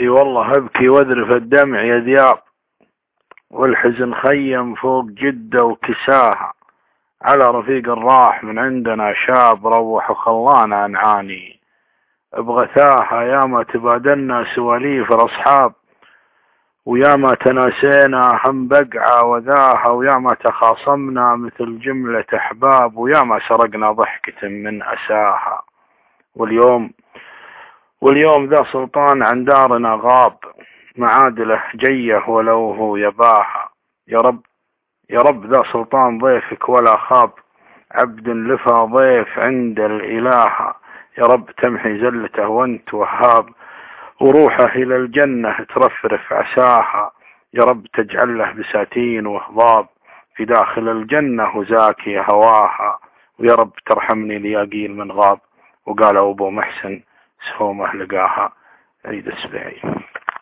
إي والله ابكي واذرف الدمع يا ذياب والحزن خيم فوق جدة وكساها. على رفيق الراح من عندنا شاب روح وخلانا نعاني. بغثاها يا ما تبادلنا سواليف الأصحاب. ويا ما تناسينا هم بقعة وذاها. ويا ما تخاصمنا مثل جملة أحباب. ويا ما سرقنا ضحكة من أساها. واليوم واليوم ذا سلطان عن دارنا غاب. معادله جيه ولو هو يباها. يا رب يا رب ذا سلطان ضيفك ولا خاب. عبد لفى ضيف عند الإله. يا رب تمحي زلته وانت وهاب. وروحه إلى الجنة ترفرف عساها. يا رب تجعل له بساتين وهضاب في داخل الجنة وزاكي هواها. ويا رب ترحمني لياقيل من غاب. وقال أبو محسن سهومه لقاها عيد السبيعي